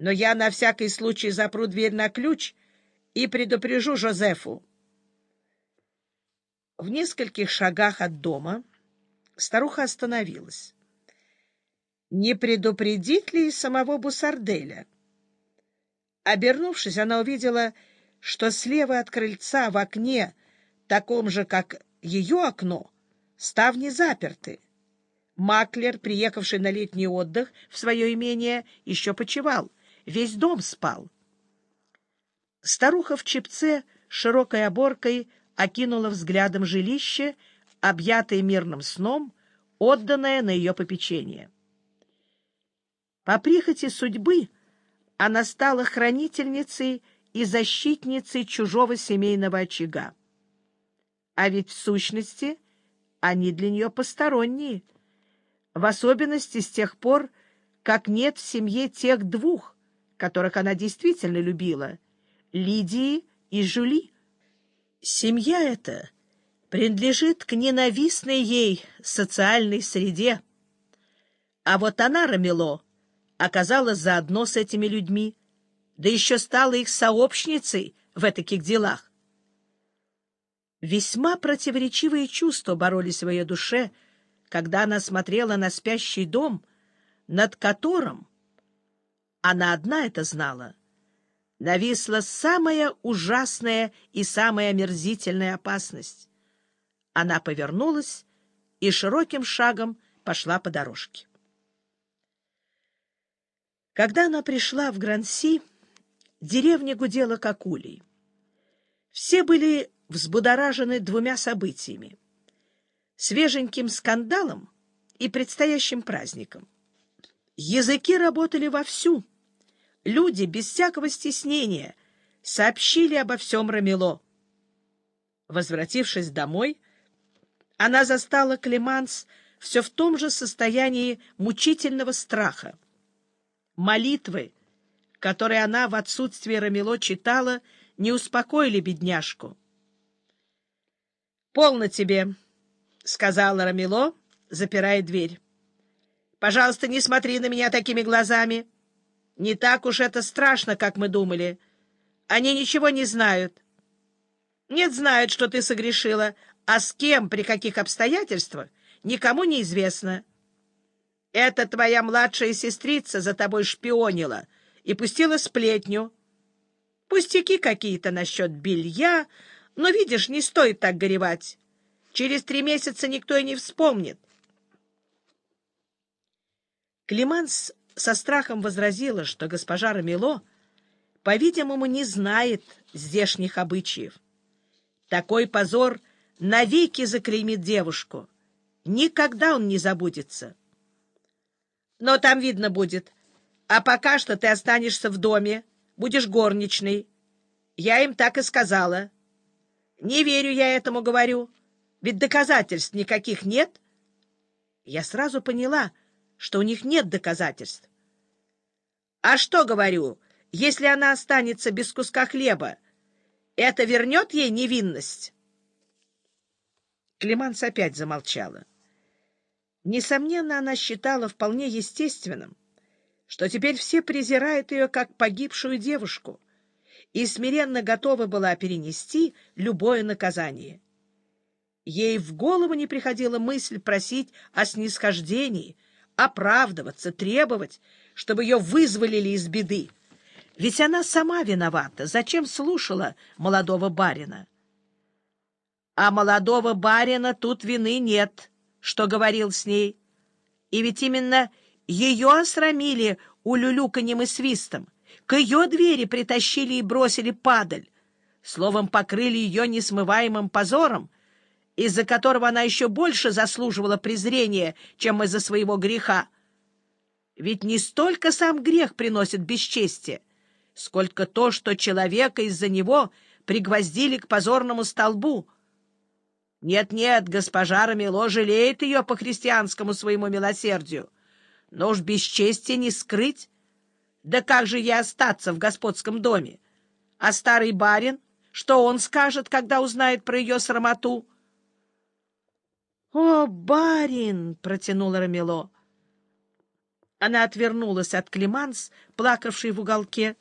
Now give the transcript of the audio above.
но я на всякий случай запру дверь на ключ и предупрежу Жозефу. В нескольких шагах от дома старуха остановилась. Не предупредить ли самого Бусарделя? Обернувшись, она увидела, что слева от крыльца в окне, таком же, как ее окно, ставни заперты. Маклер, приехавший на летний отдых в свое имение, еще почевал. Весь дом спал. Старуха в чепце широкой оборкой окинула взглядом жилище, объятое мирным сном, отданное на ее попечение. По прихоти судьбы она стала хранительницей и защитницей чужого семейного очага. А ведь в сущности они для нее посторонние, в особенности с тех пор, как нет в семье тех двух, которых она действительно любила — Лидии и Жюли. Семья эта принадлежит к ненавистной ей социальной среде. А вот она, Рамело, оказалась заодно с этими людьми, да еще стала их сообщницей в таких делах. Весьма противоречивые чувства боролись в ее душе, когда она смотрела на спящий дом, над которым, она одна это знала, нависла самая ужасная и самая омерзительная опасность. Она повернулась и широким шагом пошла по дорожке. Когда она пришла в Гранси, деревня гудела как улей. Все были взбудоражены двумя событиями — свеженьким скандалом и предстоящим праздником. Языки работали вовсю — люди без всякого стеснения сообщили обо всем Рамело. Возвратившись домой, она застала Клеманс все в том же состоянии мучительного страха. Молитвы, которые она в отсутствие Рамело читала, не успокоили бедняжку. — Полно тебе, — сказала Рамело, запирая дверь. — Пожалуйста, не смотри на меня такими глазами. — не так уж это страшно, как мы думали. Они ничего не знают. Нет, знают, что ты согрешила, а с кем, при каких обстоятельствах, никому не известно. Это твоя младшая сестрица за тобой шпионила и пустила сплетню. Пустяки какие-то насчет белья, но, видишь, не стоит так горевать. Через три месяца никто и не вспомнит. Климанс со страхом возразила, что госпожа Рамило, по-видимому, не знает здешних обычаев. Такой позор навеки заклеймит девушку. Никогда он не забудется. Но там видно будет. А пока что ты останешься в доме, будешь горничной. Я им так и сказала. Не верю я этому, говорю. Ведь доказательств никаких нет. Я сразу поняла, что у них нет доказательств. А что, говорю, если она останется без куска хлеба, это вернет ей невинность? Климанс опять замолчала. Несомненно, она считала вполне естественным, что теперь все презирают ее как погибшую девушку и смиренно готова была перенести любое наказание. Ей в голову не приходила мысль просить о снисхождении, оправдываться, требовать, чтобы ее вызволили из беды. Ведь она сама виновата. Зачем слушала молодого барина? А молодого барина тут вины нет, что говорил с ней. И ведь именно ее осрамили улюлюканьем и свистом. К ее двери притащили и бросили падаль. Словом, покрыли ее несмываемым позором, из-за которого она еще больше заслуживала презрения, чем из-за своего греха. Ведь не столько сам грех приносит бесчестие, сколько то, что человека из-за него пригвоздили к позорному столбу. Нет-нет, госпожа Рамило жалеет ее по христианскому своему милосердию, но уж бесчестие не скрыть. Да как же ей остаться в господском доме? А старый барин, что он скажет, когда узнает про ее срамоту? — О, барин! — протянул Рамило. Она отвернулась от Климанс, плакавшей в уголке,